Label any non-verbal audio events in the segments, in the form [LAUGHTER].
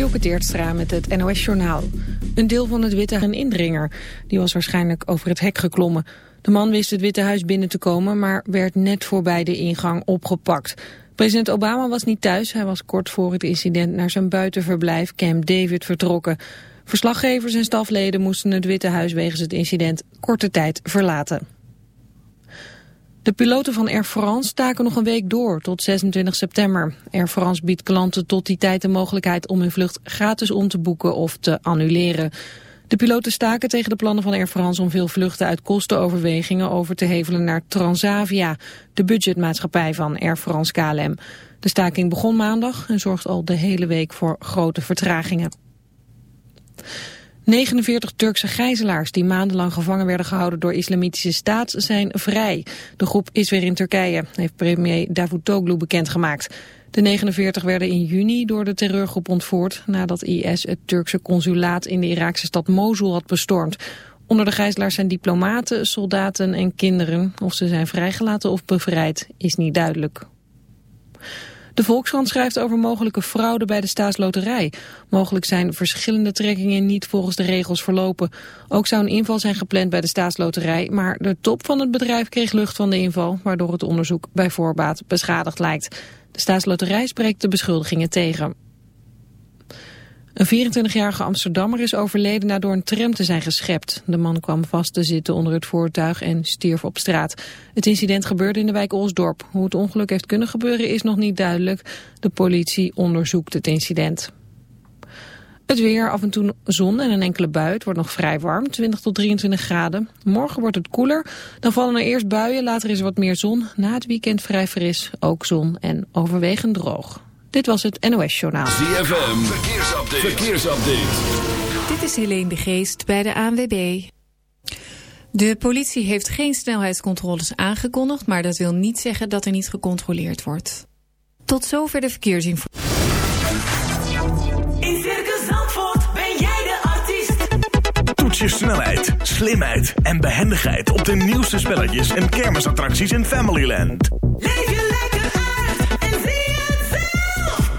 Dielke Teertstra met het NOS-journaal. Een deel van het Witte een indringer. Die was waarschijnlijk over het hek geklommen. De man wist het Witte Huis binnen te komen, maar werd net voorbij de ingang opgepakt. President Obama was niet thuis. Hij was kort voor het incident naar zijn buitenverblijf Camp David vertrokken. Verslaggevers en stafleden moesten het Witte Huis wegens het incident korte tijd verlaten. De piloten van Air France staken nog een week door tot 26 september. Air France biedt klanten tot die tijd de mogelijkheid om hun vlucht gratis om te boeken of te annuleren. De piloten staken tegen de plannen van Air France om veel vluchten uit kostenoverwegingen over te hevelen naar Transavia, de budgetmaatschappij van Air France KLM. De staking begon maandag en zorgt al de hele week voor grote vertragingen. 49 Turkse gijzelaars die maandenlang gevangen werden gehouden door islamitische staat zijn vrij. De groep is weer in Turkije, heeft premier Davutoglu bekendgemaakt. De 49 werden in juni door de terreurgroep ontvoerd nadat IS het Turkse consulaat in de Iraakse stad Mosul had bestormd. Onder de gijzelaars zijn diplomaten, soldaten en kinderen. Of ze zijn vrijgelaten of bevrijd is niet duidelijk. De Volkskrant schrijft over mogelijke fraude bij de staatsloterij. Mogelijk zijn verschillende trekkingen niet volgens de regels verlopen. Ook zou een inval zijn gepland bij de staatsloterij, maar de top van het bedrijf kreeg lucht van de inval, waardoor het onderzoek bij voorbaat beschadigd lijkt. De staatsloterij spreekt de beschuldigingen tegen. Een 24-jarige Amsterdammer is overleden na een tram te zijn geschept. De man kwam vast te zitten onder het voertuig en stierf op straat. Het incident gebeurde in de wijk Osdorp. Hoe het ongeluk heeft kunnen gebeuren is nog niet duidelijk. De politie onderzoekt het incident. Het weer, af en toe zon en een enkele bui. Het wordt nog vrij warm, 20 tot 23 graden. Morgen wordt het koeler. Dan vallen er eerst buien, later is er wat meer zon. Na het weekend vrij fris, ook zon en overwegend droog. Dit was het NOS Journaal. ZFM, verkeersupdate. verkeersupdate. Dit is Helene de Geest bij de ANWB. De politie heeft geen snelheidscontroles aangekondigd... maar dat wil niet zeggen dat er niet gecontroleerd wordt. Tot zover de verkeersinformatie. In Circus Zandvoort ben jij de artiest. Toets je snelheid, slimheid en behendigheid... op de nieuwste spelletjes en kermisattracties in Familyland. Leef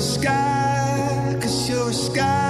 sky, cause you're a sky.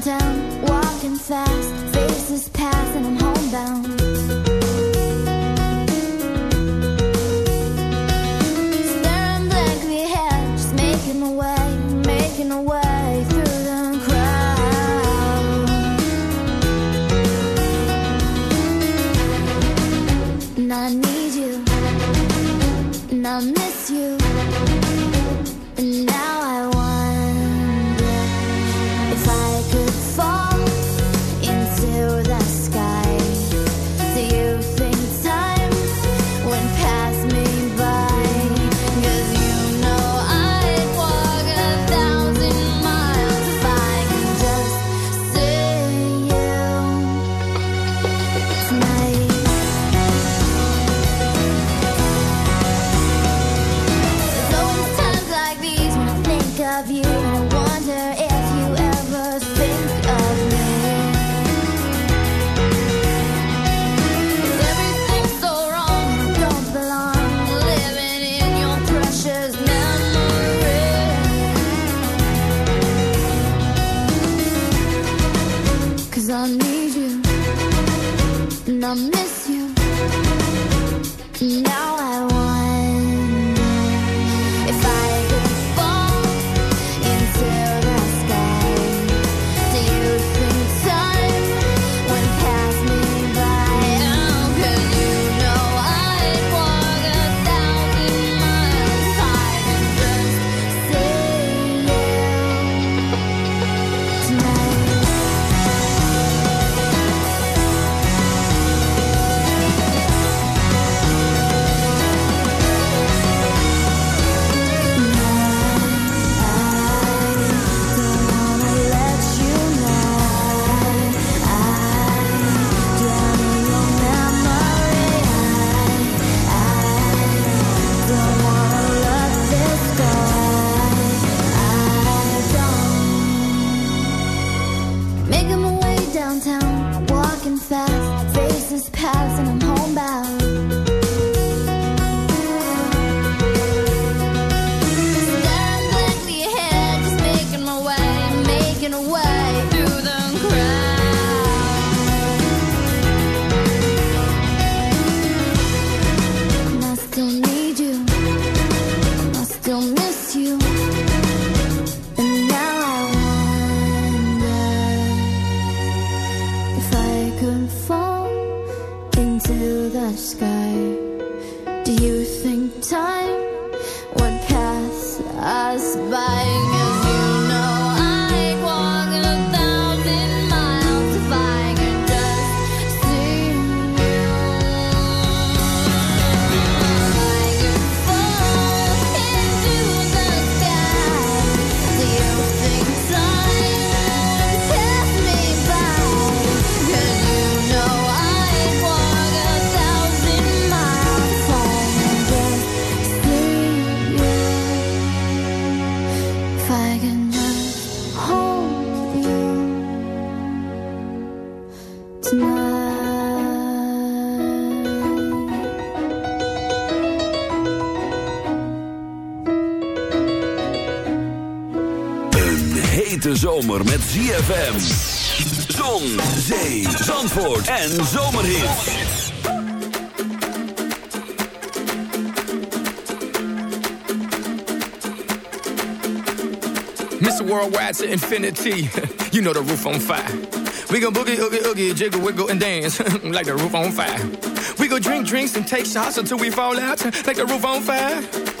downtown, walking fast. hete zomer met ZFM. Zon, zee, zandvoort en zomerhit. Mr. Worldwide to infinity. [LAUGHS] You know the roof on fire. We gon' boogie, oogie, oogie, jiggle, wiggle, and dance [LAUGHS] like the roof on fire. We go drink drinks and take shots until we fall out [LAUGHS] like the roof on fire.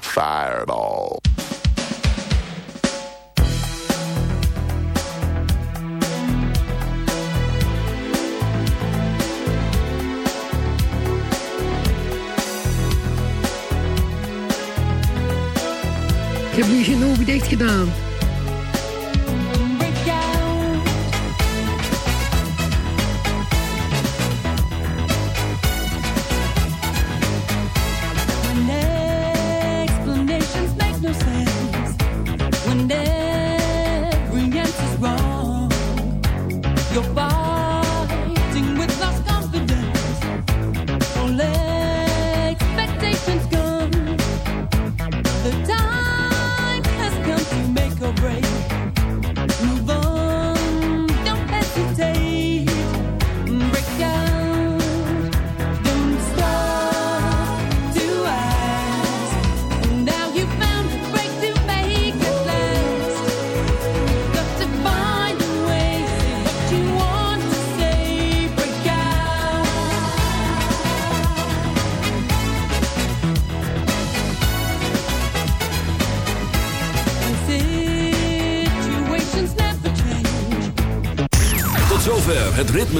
Fireball. Ik heb nu genoeg dicht gedaan.